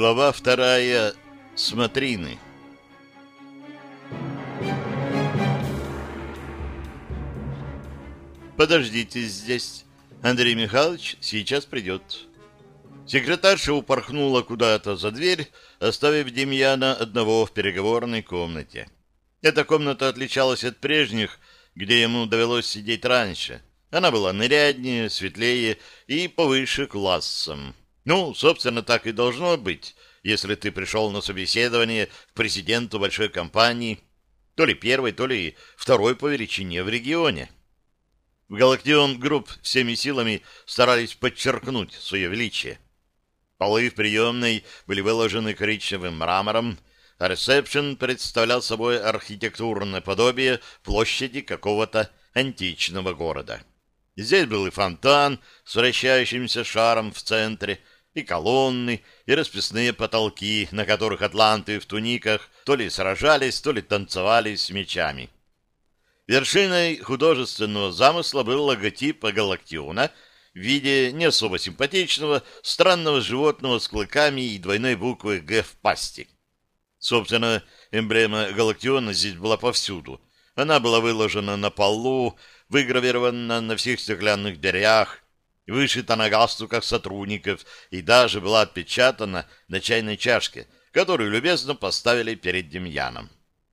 Глава вторая. Смотрины. Подождите здесь. Андрей Михайлович сейчас придет. Секретарша упорхнула куда-то за дверь, оставив Демьяна одного в переговорной комнате. Эта комната отличалась от прежних, где ему довелось сидеть раньше. Она была наряднее, светлее и повыше классом. Ну, собственно, так и должно быть, если ты пришел на собеседование к президенту большой компании, то ли первой, то ли второй по величине в регионе. В Галактион Групп всеми силами старались подчеркнуть свое величие. Полы в приемной были выложены коричневым мрамором, а ресепшн представлял собой архитектурное подобие площади какого-то античного города. Здесь был и фонтан с вращающимся шаром в центре, и колонны, и расписные потолки, на которых атланты в туниках то ли сражались, то ли танцевали с мечами. Вершиной художественного замысла был логотип Галактиона в виде не особо симпатичного, странного животного с клыками и двойной буквы «Г» в пасти. Собственно, эмблема Галактиона здесь была повсюду. Она была выложена на полу, выгравирована на всех стеклянных дверях, вышита на галстуках сотрудников и даже была отпечатана на чайной чашке, которую любезно поставили перед Демьяном.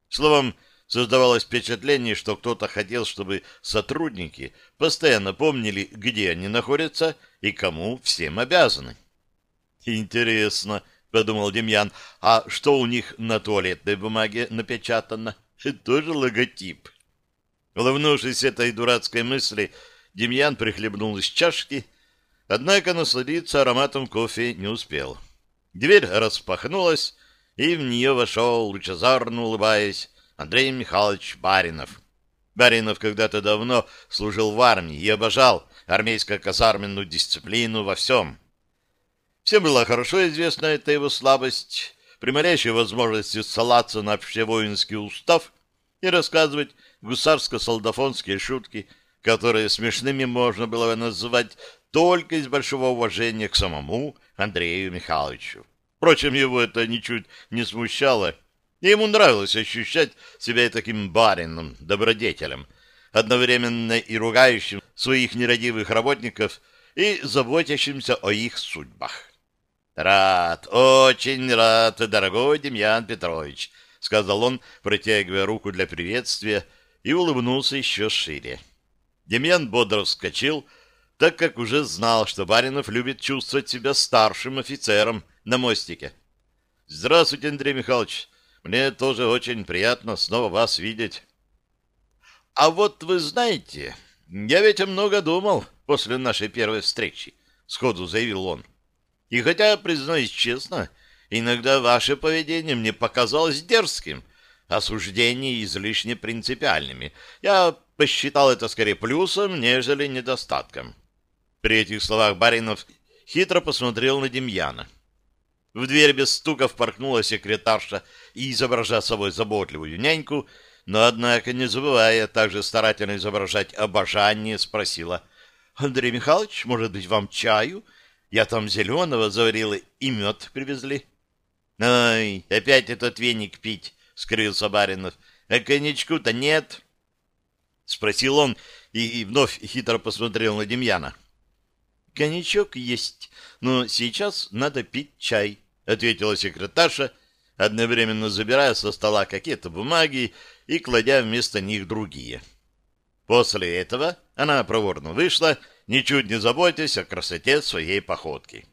Словом, создавалось впечатление, что кто-то хотел, чтобы сотрудники постоянно помнили, где они находятся и кому всем обязаны. «Интересно», — подумал Демьян, — «а что у них на туалетной бумаге напечатано? Тоже логотип». Улыбнувшись этой дурацкой мысли, Демьян прихлебнул из чашки, однако насладиться ароматом кофе не успел. Дверь распахнулась, и в нее вошел, лучезарно улыбаясь, Андрей Михайлович Баринов. Баринов когда-то давно служил в армии и обожал армейско-казарменную дисциплину во всем. Всем было хорошо известна эта его слабость, при малейшей возможности ссылаться на общевоинский устав и рассказывать гусарско-солдафонские шутки, которые смешными можно было назвать только из большого уважения к самому Андрею Михайловичу. Впрочем, его это ничуть не смущало, и ему нравилось ощущать себя таким барином, добродетелем, одновременно и ругающим своих нерадивых работников и заботящимся о их судьбах. «Рад, очень рад, дорогой Демьян Петрович», — сказал он, протягивая руку для приветствия, и улыбнулся еще шире. Демьян бодро вскочил, так как уже знал, что Баринов любит чувствовать себя старшим офицером на мостике. «Здравствуйте, Андрей Михайлович. Мне тоже очень приятно снова вас видеть». «А вот вы знаете, я ведь много думал после нашей первой встречи», — сходу заявил он. «И хотя, признаюсь честно, иногда ваше поведение мне показалось дерзким, осуждения излишне принципиальными. Я посчитал это скорее плюсом, нежели недостатком. При этих словах Баринов хитро посмотрел на Демьяна. В дверь без стука впорхнула секретарша и, изображая собой заботливую няньку, но, однако, не забывая также старательно изображать обожание, спросила, «Андрей Михайлович, может быть, вам чаю? Я там зеленого заварила и мед привезли». «Ай, опять этот веник пить!» — скрылся Баринов. — А коньячку-то нет? — спросил он и вновь хитро посмотрел на Демьяна. — Коньячок есть, но сейчас надо пить чай, — ответила секретарша, одновременно забирая со стола какие-то бумаги и кладя вместо них другие. После этого она проворно вышла, ничуть не заботясь о красоте своей походки.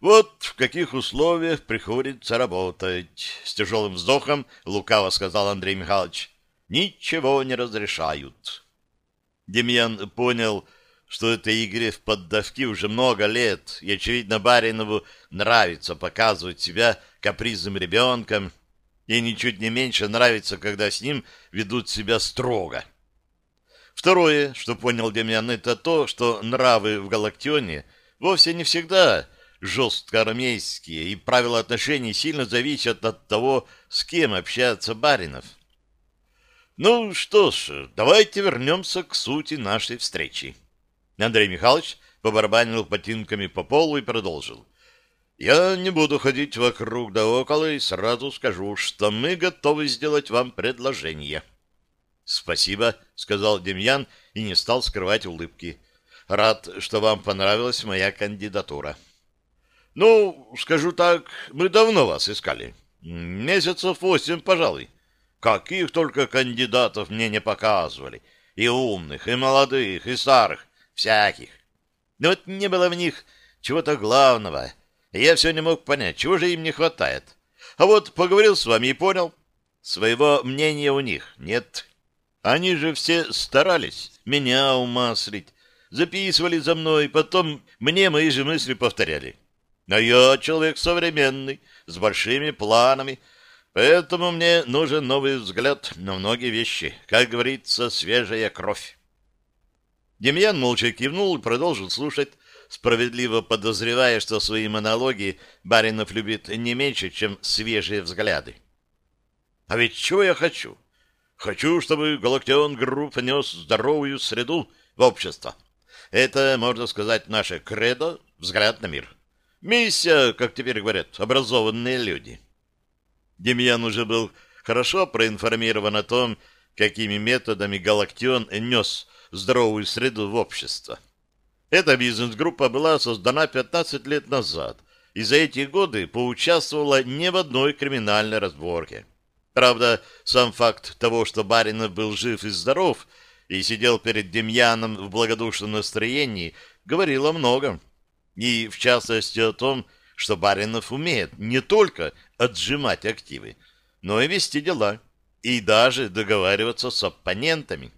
Вот в каких условиях приходится работать. С тяжелым вздохом лукаво сказал Андрей Михайлович. Ничего не разрешают. Демьян понял, что этой игре в поддавки уже много лет, и, очевидно, Баринову нравится показывать себя капризным ребенком, и ничуть не меньше нравится, когда с ним ведут себя строго. Второе, что понял Демьян, это то, что нравы в Галактионе вовсе не всегда жестко армейские, и правила отношений сильно зависят от того, с кем общается Баринов. Ну что ж, давайте вернемся к сути нашей встречи. Андрей Михайлович побарабанил ботинками по полу и продолжил. Я не буду ходить вокруг да около и сразу скажу, что мы готовы сделать вам предложение. — Спасибо, — сказал Демьян и не стал скрывать улыбки. — Рад, что вам понравилась моя кандидатура. — Ну, скажу так, мы давно вас искали. Месяцев восемь, пожалуй. Каких только кандидатов мне не показывали. И умных, и молодых, и старых, всяких. Но вот не было в них чего-то главного. я все не мог понять, чего же им не хватает. А вот поговорил с вами и понял. Своего мнения у них нет. Они же все старались меня умаслить. Записывали за мной, потом мне мои же мысли повторяли. А я человек современный, с большими планами, поэтому мне нужен новый взгляд на многие вещи. Как говорится, свежая кровь. Демьян молча кивнул и продолжил слушать, справедливо подозревая, что свои монологи Баринов любит не меньше, чем свежие взгляды. А ведь чего я хочу? Хочу, чтобы Галактион Групп нес здоровую среду в общество. Это, можно сказать, наше кредо, взгляд на мир. Миссия, как теперь говорят, образованные люди. Демьян уже был хорошо проинформирован о том, какими методами Галактион нес здоровую среду в общество. Эта бизнес-группа была создана 15 лет назад и за эти годы поучаствовала не в одной криминальной разборке. Правда, сам факт того, что Баринов был жив и здоров и сидел перед Демьяном в благодушном настроении, говорил о многом и, в частности, о том, что Баринов умеет не только отжимать активы, но и вести дела, и даже договариваться с оппонентами.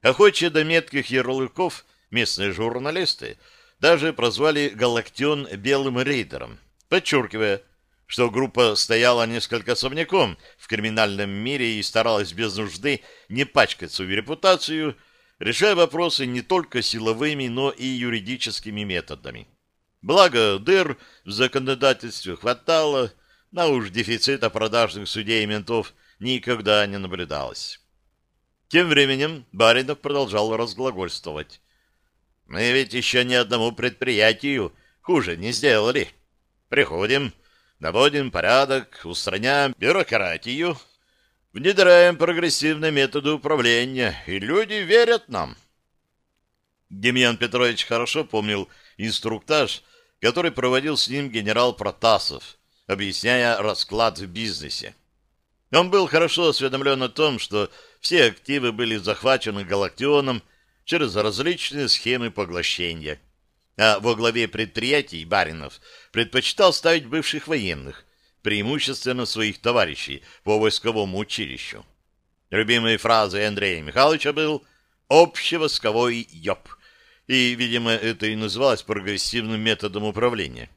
Охочие до метких ярлыков местные журналисты даже прозвали Галактион белым рейдером, подчеркивая, что группа стояла несколько особняком в криминальном мире и старалась без нужды не пачкать свою репутацию, решая вопросы не только силовыми, но и юридическими методами. Благо, дыр в законодательстве хватало, на уж дефицита продажных судей и ментов никогда не наблюдалось. Тем временем Баринов продолжал разглагольствовать. «Мы ведь еще ни одному предприятию хуже не сделали. Приходим, наводим порядок, устраняем бюрократию, Внедряем прогрессивные методы управления, и люди верят нам. Демьян Петрович хорошо помнил инструктаж, который проводил с ним генерал Протасов, объясняя расклад в бизнесе. Он был хорошо осведомлен о том, что все активы были захвачены Галактионом через различные схемы поглощения. А во главе предприятий Баринов предпочитал ставить бывших военных, преимущественно своих товарищей по войсковому училищу. Любимой фразой Андрея Михайловича был «общевосковой ёб», и, видимо, это и называлось прогрессивным методом управления.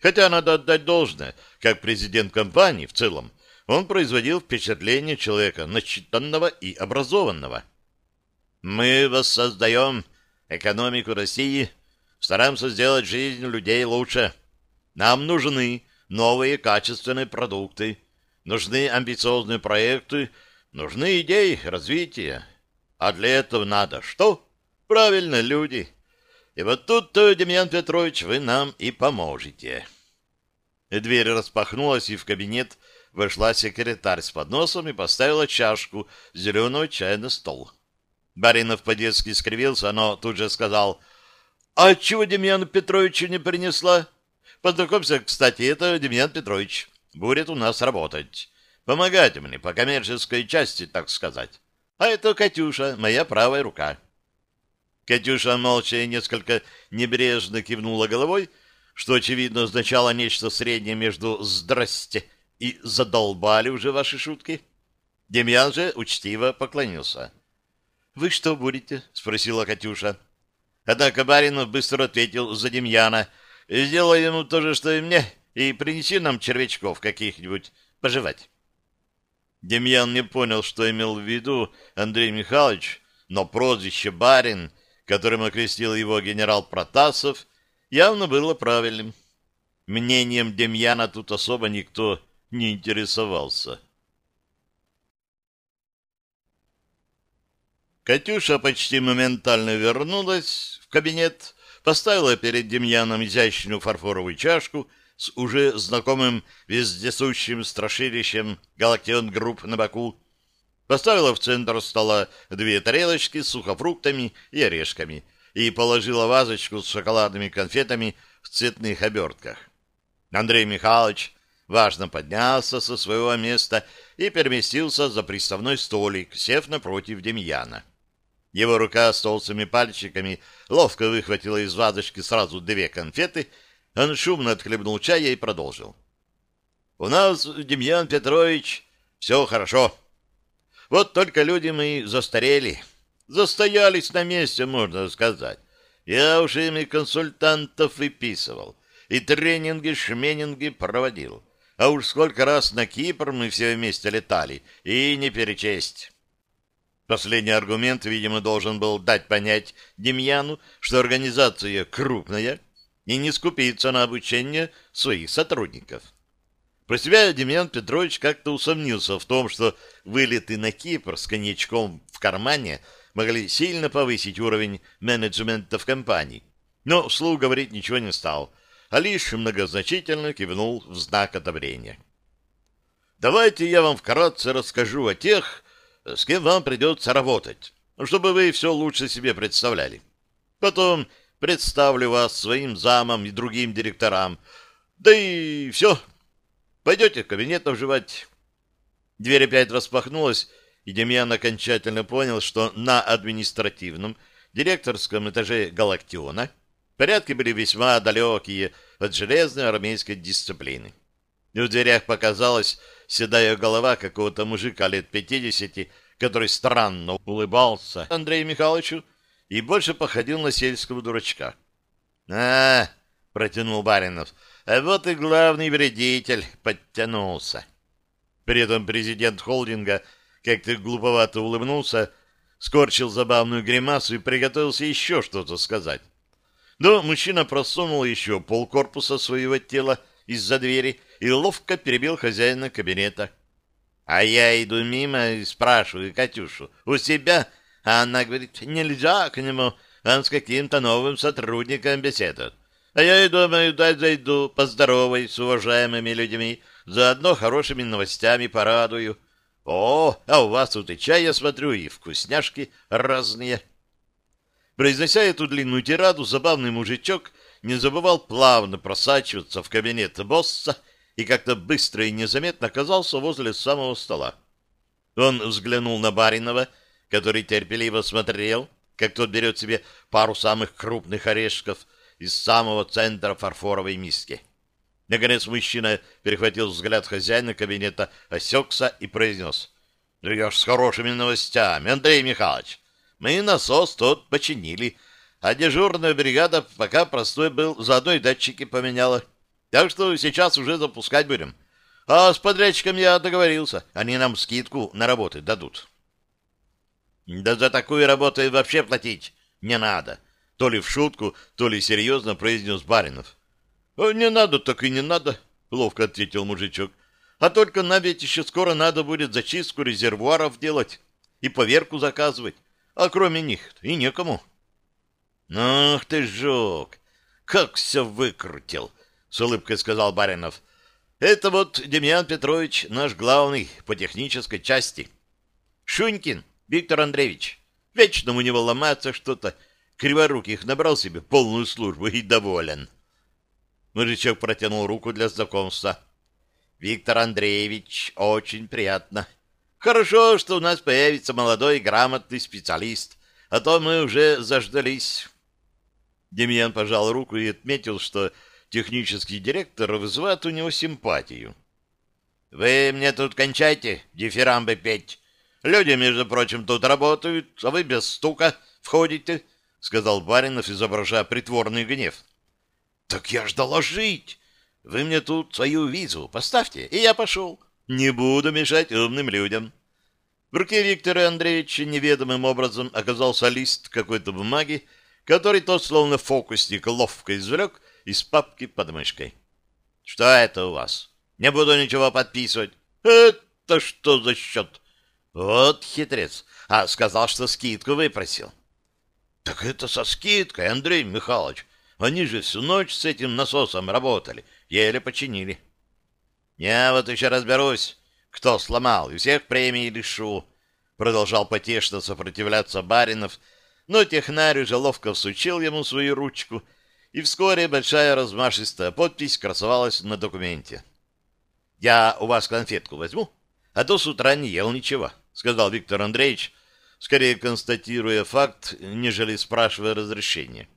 Хотя надо отдать должное, как президент компании в целом, он производил впечатление человека начитанного и образованного. «Мы воссоздаем экономику России, стараемся сделать жизнь людей лучше. Нам нужны новые качественные продукты, нужны амбициозные проекты, нужны идеи развития. А для этого надо что? Правильно, люди. И вот тут-то, Демьян Петрович, вы нам и поможете. Дверь распахнулась, и в кабинет вошла секретарь с подносом и поставила чашку зеленого чая на стол. Баринов по-детски скривился, но тут же сказал, «А чего Демьяну Петровичу не принесла?» Познакомься, кстати, это Демьян Петрович. Будет у нас работать. Помогать мне по коммерческой части, так сказать. А это Катюша, моя правая рука. Катюша молча и несколько небрежно кивнула головой, что, очевидно, означало нечто среднее между «здрасте» и «задолбали уже ваши шутки». Демьян же учтиво поклонился. «Вы что будете?» — спросила Катюша. Однако Баринов быстро ответил за Демьяна — Сделай ему то же, что и мне, и принеси нам червячков каких-нибудь пожевать. Демьян не понял, что имел в виду Андрей Михайлович, но прозвище «Барин», которым окрестил его генерал Протасов, явно было правильным. Мнением Демьяна тут особо никто не интересовался. Катюша почти моментально вернулась в кабинет, поставила перед Демьяном изящную фарфоровую чашку с уже знакомым вездесущим страшилищем «Галактион Групп» на боку, поставила в центр стола две тарелочки с сухофруктами и орешками и положила вазочку с шоколадными конфетами в цветных обертках. Андрей Михайлович важно поднялся со своего места и переместился за приставной столик, сев напротив Демьяна. Его рука с толстыми пальчиками ловко выхватила из вазочки сразу две конфеты, он шумно отхлебнул чая и продолжил. «У нас, Демьян Петрович, все хорошо. Вот только люди мы застарели, застоялись на месте, можно сказать. Я уж ими консультантов выписывал, и тренинги-шменинги проводил. А уж сколько раз на Кипр мы все вместе летали, и не перечесть. Последний аргумент, видимо, должен был дать понять Демьяну, что организация крупная и не скупится на обучение своих сотрудников. Про себя Демьян Петрович как-то усомнился в том, что вылеты на Кипр с коньячком в кармане могли сильно повысить уровень менеджмента в компании. Но вслух говорить ничего не стал, а лишь многозначительно кивнул в знак одобрения. Давайте я вам вкратце расскажу о тех, с кем вам придется работать, чтобы вы все лучше себе представляли. Потом представлю вас своим замам и другим директорам. Да и все. Пойдете в кабинет обживать. Дверь опять распахнулась, и Демьян окончательно понял, что на административном директорском этаже Галактиона — Порядки были весьма далекие от железной армейской дисциплины. И в дверях показалась седая голова какого-то мужика лет пятидесяти, который странно улыбался Андрею Михайловичу и больше походил на сельского дурачка. «А, — протянул Баринов, — а вот и главный вредитель подтянулся». При этом президент холдинга как-то глуповато улыбнулся, скорчил забавную гримасу и приготовился еще что-то сказать. Но мужчина просунул еще полкорпуса своего тела из-за двери и ловко перебил хозяина кабинета. А я иду мимо и спрашиваю Катюшу, у себя? А она говорит, нельзя к нему, он с каким-то новым сотрудником беседует. А я и думаю, дай зайду, поздоровай с уважаемыми людьми, заодно хорошими новостями порадую. О, а у вас тут и чай, я смотрю, и вкусняшки разные. Произнося эту длинную тираду, забавный мужичок не забывал плавно просачиваться в кабинет босса и как-то быстро и незаметно оказался возле самого стола. Он взглянул на Баринова, который терпеливо смотрел, как тот берет себе пару самых крупных орешков из самого центра фарфоровой миски. Наконец мужчина перехватил взгляд хозяина кабинета, осекся и произнес. — Ну я ж с хорошими новостями, Андрей Михайлович. Мы насос тот починили, а дежурная бригада пока простой был, заодно и датчики поменяла. Так что сейчас уже запускать будем. А с подрядчиком я договорился, они нам скидку на работы дадут. Да за такую работу и вообще платить не надо. То ли в шутку, то ли серьезно произнес Баринов. Не надо, так и не надо, ловко ответил мужичок. А только нам ведь еще скоро надо будет зачистку резервуаров делать и поверку заказывать а кроме них и некому. «Ах ты, жук! Как все выкрутил!» — с улыбкой сказал Баринов. «Это вот Демьян Петрович, наш главный по технической части. Шунькин Виктор Андреевич. Вечно у него ломается что-то. Криворуких набрал себе полную службу и доволен». Мужичок протянул руку для знакомства. «Виктор Андреевич, очень приятно. Хорошо, что у нас появится молодой грамотный специалист, а то мы уже заждались. Демьян пожал руку и отметил, что технический директор вызывает у него симпатию. «Вы мне тут кончайте, дифирамбы петь. Люди, между прочим, тут работают, а вы без стука входите», — сказал Баринов, изображая притворный гнев. «Так я ж доложить. Вы мне тут свою визу поставьте, и я пошел». Не буду мешать умным людям. В руке Виктора Андреевича неведомым образом оказался лист какой-то бумаги, который тот, словно фокусник, ловко извлек из папки под мышкой. — Что это у вас? Не буду ничего подписывать. — Это что за счет? — Вот хитрец. А сказал, что скидку выпросил. — Так это со скидкой, Андрей Михайлович. Они же всю ночь с этим насосом работали, еле починили. Я вот еще разберусь, кто сломал, и всех премий лишу. Продолжал потешно сопротивляться Баринов, но технарь уже ловко всучил ему свою ручку, и вскоре большая размашистая подпись красовалась на документе. «Я у вас конфетку возьму, а то с утра не ел ничего», — сказал Виктор Андреевич, скорее констатируя факт, нежели спрашивая разрешения.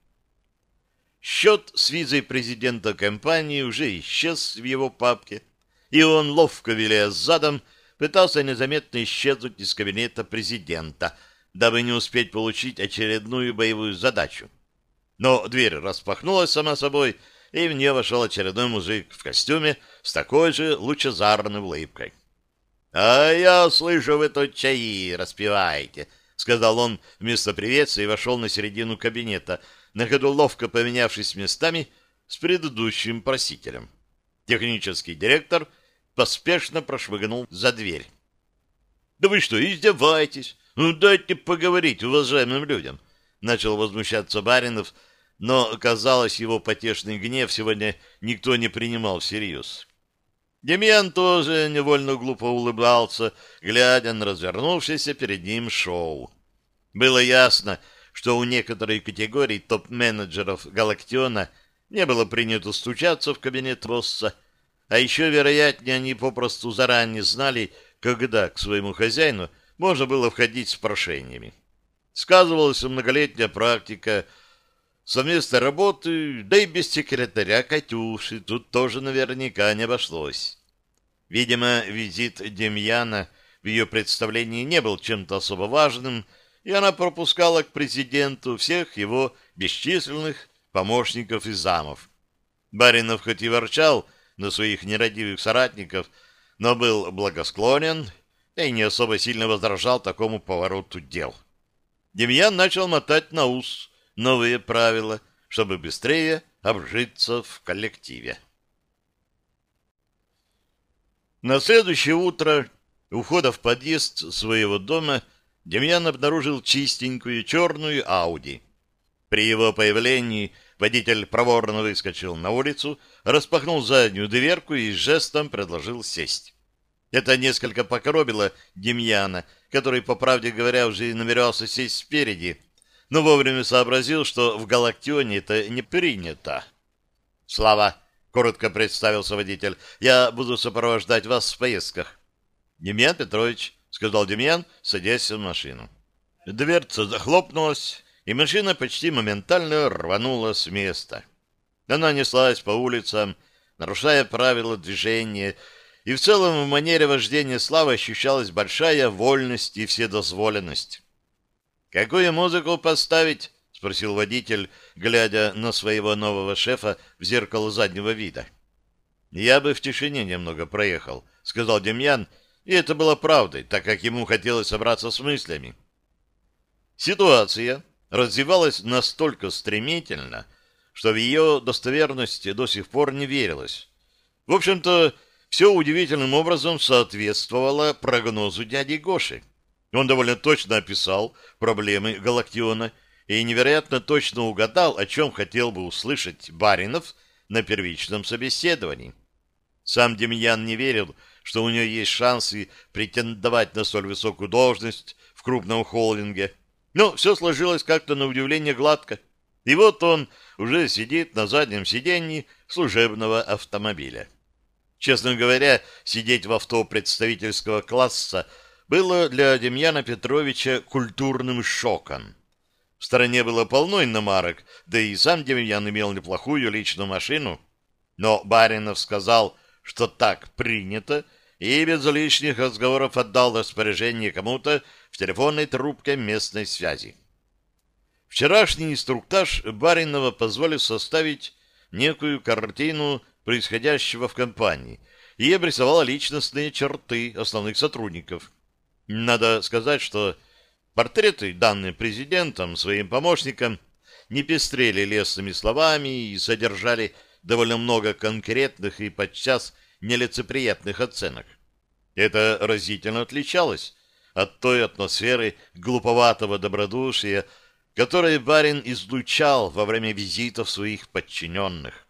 Счет с визой президента компании уже исчез в его папке, и он, ловко виляя задом, пытался незаметно исчезнуть из кабинета президента, дабы не успеть получить очередную боевую задачу. Но дверь распахнулась сама собой, и в нее вошел очередной мужик в костюме с такой же лучезарной улыбкой. — А я слышу, вы тут чаи распиваете, — сказал он вместо приветствия и вошел на середину кабинета, на ходу ловко поменявшись местами с предыдущим просителем. Технический директор поспешно прошмыгнул за дверь. — Да вы что, издеваетесь? Ну, дайте поговорить уважаемым людям. Начал возмущаться Баринов, но, казалось, его потешный гнев сегодня никто не принимал всерьез. Демьян тоже невольно глупо улыбался, глядя на развернувшееся перед ним шоу. Было ясно, что у некоторой категории топ-менеджеров Галактиона не было принято стучаться в кабинет босса, а еще, вероятнее, они попросту заранее знали, когда к своему хозяину можно было входить с прошениями. Сказывалась многолетняя практика совместной работы, да и без секретаря Катюши тут тоже наверняка не обошлось. Видимо, визит Демьяна в ее представлении не был чем-то особо важным, и она пропускала к президенту всех его бесчисленных помощников и замов. Баринов хоть и ворчал на своих нерадивых соратников, но был благосклонен и не особо сильно возражал такому повороту дел. Демьян начал мотать на ус новые правила, чтобы быстрее обжиться в коллективе. На следующее утро у в подъезд своего дома Демьян обнаружил чистенькую черную Ауди. При его появлении водитель проворно выскочил на улицу, распахнул заднюю дверку и жестом предложил сесть. Это несколько покоробило Демьяна, который, по правде говоря, уже намерялся сесть спереди, но вовремя сообразил, что в Галактионе это не принято. «Слава!» коротко представился водитель. Я буду сопровождать вас в поездках. Демьян Петрович, сказал Демьян, садясь в машину. Дверца захлопнулась, и машина почти моментально рванула с места. Она неслась по улицам, нарушая правила движения, и в целом в манере вождения Славы ощущалась большая вольность и вседозволенность. «Какую музыку поставить?» — спросил водитель, глядя на своего нового шефа в зеркало заднего вида. «Я бы в тишине немного проехал», — сказал Демьян, и это было правдой, так как ему хотелось собраться с мыслями. Ситуация развивалась настолько стремительно, что в ее достоверности до сих пор не верилось. В общем-то, все удивительным образом соответствовало прогнозу дяди Гоши. Он довольно точно описал проблемы Галактиона — и невероятно точно угадал, о чем хотел бы услышать Баринов на первичном собеседовании. Сам Демьян не верил, что у него есть шансы претендовать на столь высокую должность в крупном холдинге. Но все сложилось как-то на удивление гладко. И вот он уже сидит на заднем сиденье служебного автомобиля. Честно говоря, сидеть в авто представительского класса было для Демьяна Петровича культурным шоком. В стране было полно иномарок, да и сам Демьян имел неплохую личную машину. Но Баринов сказал, что так принято, и без лишних разговоров отдал распоряжение кому-то в телефонной трубке местной связи. Вчерашний инструктаж Баринова позволил составить некую картину происходящего в компании и обрисовал личностные черты основных сотрудников. Надо сказать, что Портреты, данные президентом своим помощникам, не пестрели лесными словами и содержали довольно много конкретных и подчас нелицеприятных оценок. Это разительно отличалось от той атмосферы глуповатого добродушия, которое барин излучал во время визитов своих подчиненных.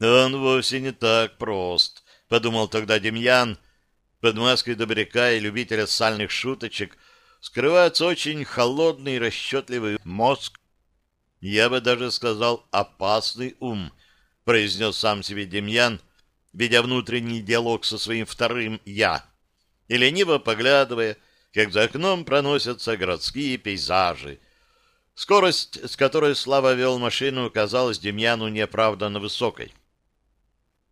«Он вовсе не так прост», — подумал тогда Демьян. Под маской добряка и любителя сальных шуточек скрывается очень холодный расчетливый мозг. Я бы даже сказал «опасный ум», — произнес сам себе Демьян, ведя внутренний диалог со своим вторым «я», и лениво поглядывая, как за окном проносятся городские пейзажи. Скорость, с которой Слава вел машину, казалась Демьяну неоправданно высокой.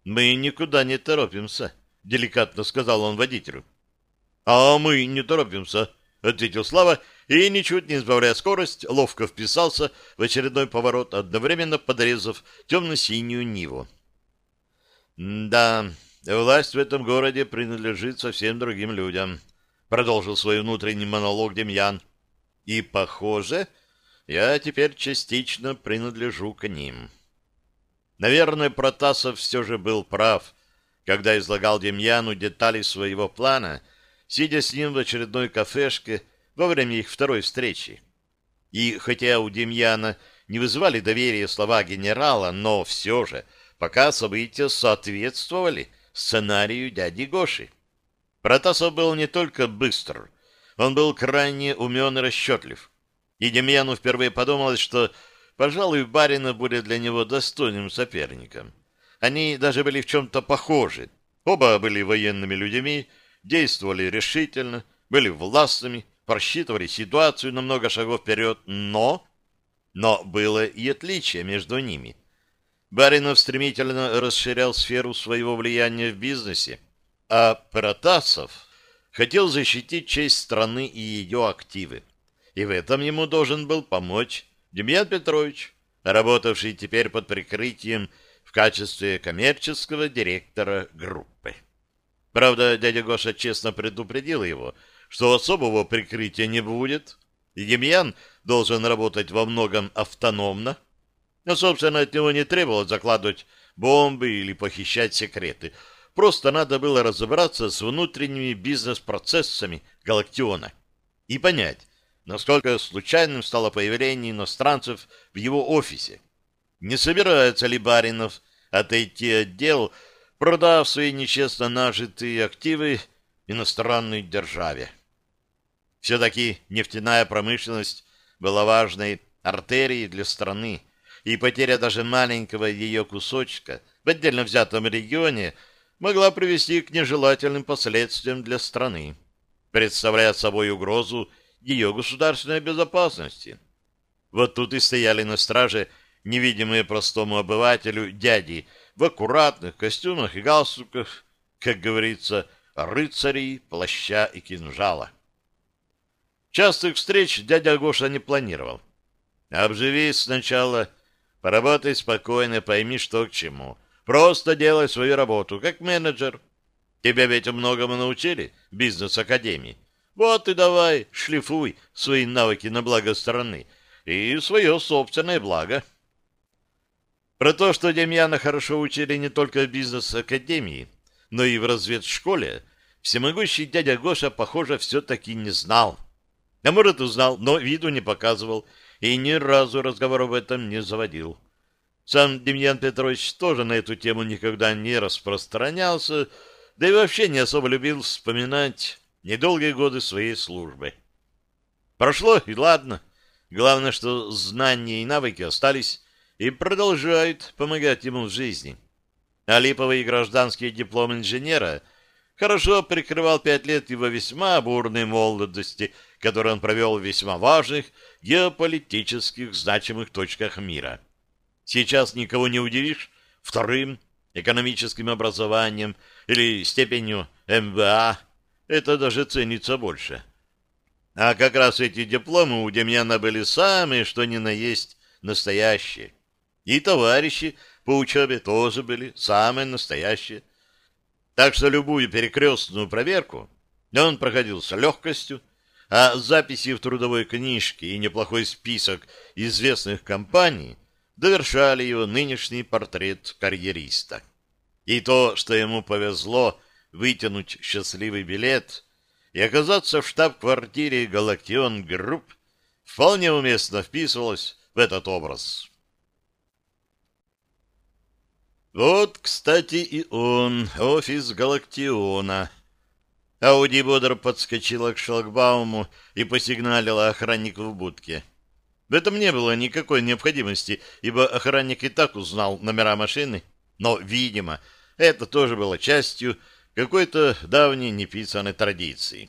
«Мы никуда не торопимся», — деликатно сказал он водителю. «А мы не торопимся», — ответил Слава, и, ничуть не избавляя скорость, ловко вписался в очередной поворот, одновременно подрезав темно-синюю Ниву. «Да, власть в этом городе принадлежит совсем другим людям», — продолжил свой внутренний монолог Демьян. «И, похоже, я теперь частично принадлежу к ним». Наверное, Протасов все же был прав, когда излагал Демьяну детали своего плана, сидя с ним в очередной кафешке во время их второй встречи. И хотя у Демьяна не вызывали доверия слова генерала, но все же пока события соответствовали сценарию дяди Гоши. Протасов был не только быстр, он был крайне умен и расчетлив. И Демьяну впервые подумалось, что Пожалуй, Баринов будет для него достойным соперником. Они даже были в чем-то похожи. Оба были военными людьми, действовали решительно, были властными, просчитывали ситуацию на много шагов вперед, но... Но было и отличие между ними. Баринов стремительно расширял сферу своего влияния в бизнесе, а Протасов хотел защитить честь страны и ее активы. И в этом ему должен был помочь Демьян Петрович, работавший теперь под прикрытием в качестве коммерческого директора группы. Правда, дядя Гоша честно предупредил его, что особого прикрытия не будет, и Демьян должен работать во многом автономно, но, собственно, от него не требовалось закладывать бомбы или похищать секреты. Просто надо было разобраться с внутренними бизнес-процессами Галактиона и понять, насколько случайным стало появление иностранцев в его офисе. Не собирается ли Баринов отойти от дел, продав свои нечестно нажитые активы иностранной державе? Все-таки нефтяная промышленность была важной артерией для страны, и потеря даже маленького ее кусочка в отдельно взятом регионе могла привести к нежелательным последствиям для страны, представляя собой угрозу ее государственной безопасности. Вот тут и стояли на страже невидимые простому обывателю дяди в аккуратных костюмах и галстуках, как говорится, рыцарей, плаща и кинжала. Частых встреч дядя Гоша не планировал. Обживись сначала, поработай спокойно, пойми, что к чему. Просто делай свою работу, как менеджер. Тебя ведь многому научили в бизнес-академии. Вот и давай, шлифуй свои навыки на благо страны и свое собственное благо. Про то, что Демьяна хорошо учили не только в бизнес-академии, но и в разведшколе, всемогущий дядя Гоша, похоже, все-таки не знал. А может, узнал, но виду не показывал и ни разу разговор об этом не заводил. Сам Демьян Петрович тоже на эту тему никогда не распространялся, да и вообще не особо любил вспоминать недолгие годы своей службы. Прошло, и ладно. Главное, что знания и навыки остались и продолжают помогать ему в жизни. А липовый гражданский диплом инженера хорошо прикрывал пять лет его весьма бурной молодости, которую он провел в весьма важных геополитических значимых точках мира. Сейчас никого не удивишь вторым экономическим образованием или степенью МБА это даже ценится больше. А как раз эти дипломы у Демьяна были самые, что ни на есть, настоящие. И товарищи по учебе тоже были самые настоящие. Так что любую перекрестную проверку он проходил с легкостью, а записи в трудовой книжке и неплохой список известных компаний довершали его нынешний портрет карьериста. И то, что ему повезло вытянуть счастливый билет и оказаться в штаб-квартире «Галактион Групп» вполне уместно вписывалось в этот образ. Вот, кстати, и он, офис Галактиона. Ауди бодро подскочила к шлагбауму и посигналила охраннику в будке. В этом не было никакой необходимости, ибо охранник и так узнал номера машины, но, видимо, это тоже было частью какой-то давней неписанной традиции.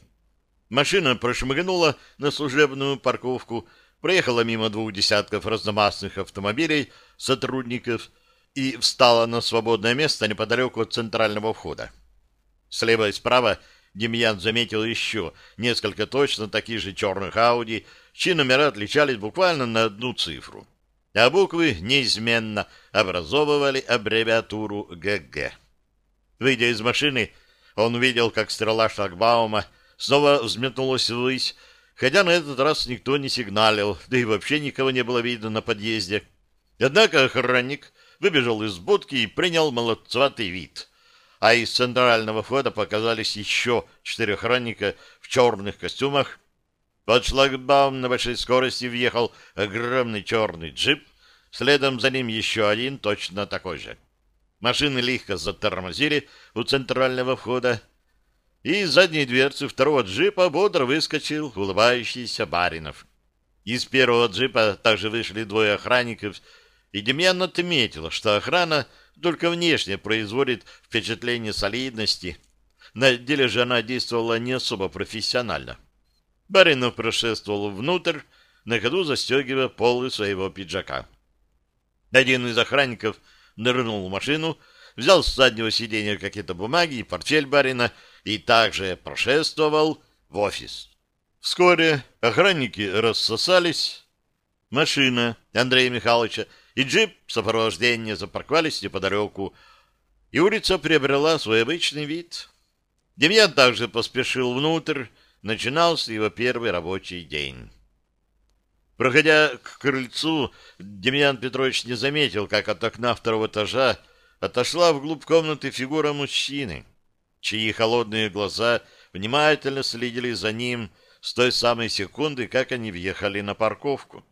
Машина прошмыгнула на служебную парковку, проехала мимо двух десятков разномастных автомобилей сотрудников и встала на свободное место неподалеку от центрального входа. Слева и справа Демьян заметил еще несколько точно таких же черных Ауди, чьи номера отличались буквально на одну цифру, а буквы неизменно образовывали аббревиатуру ГГ. Выйдя из машины, он увидел, как стрела шлагбаума снова взметнулась ввысь, хотя на этот раз никто не сигналил, да и вообще никого не было видно на подъезде. Однако охранник выбежал из будки и принял молодцеватый вид. А из центрального входа показались еще четыре охранника в черных костюмах. Под шлагбаум на большой скорости въехал огромный черный джип, следом за ним еще один, точно такой же. Машины легко затормозили у центрального входа, и из задней дверцы второго джипа бодро выскочил улыбающийся Баринов. Из первого джипа также вышли двое охранников и Демьян отметил, что охрана только внешне производит впечатление солидности. На деле же она действовала не особо профессионально. Баринов прошествовал внутрь, на ходу застегивая полы своего пиджака. Один из охранников нырнул в машину, взял с заднего сиденья какие-то бумаги и портфель барина и также прошествовал в офис. Вскоре охранники рассосались. Машина Андрея Михайловича и джип сопровождения запарковались неподалеку, и улица приобрела свой обычный вид. Демьян также поспешил внутрь, начинался его первый рабочий день. Проходя к крыльцу, Демьян Петрович не заметил, как от окна второго этажа отошла вглубь комнаты фигура мужчины, чьи холодные глаза внимательно следили за ним с той самой секунды, как они въехали на парковку.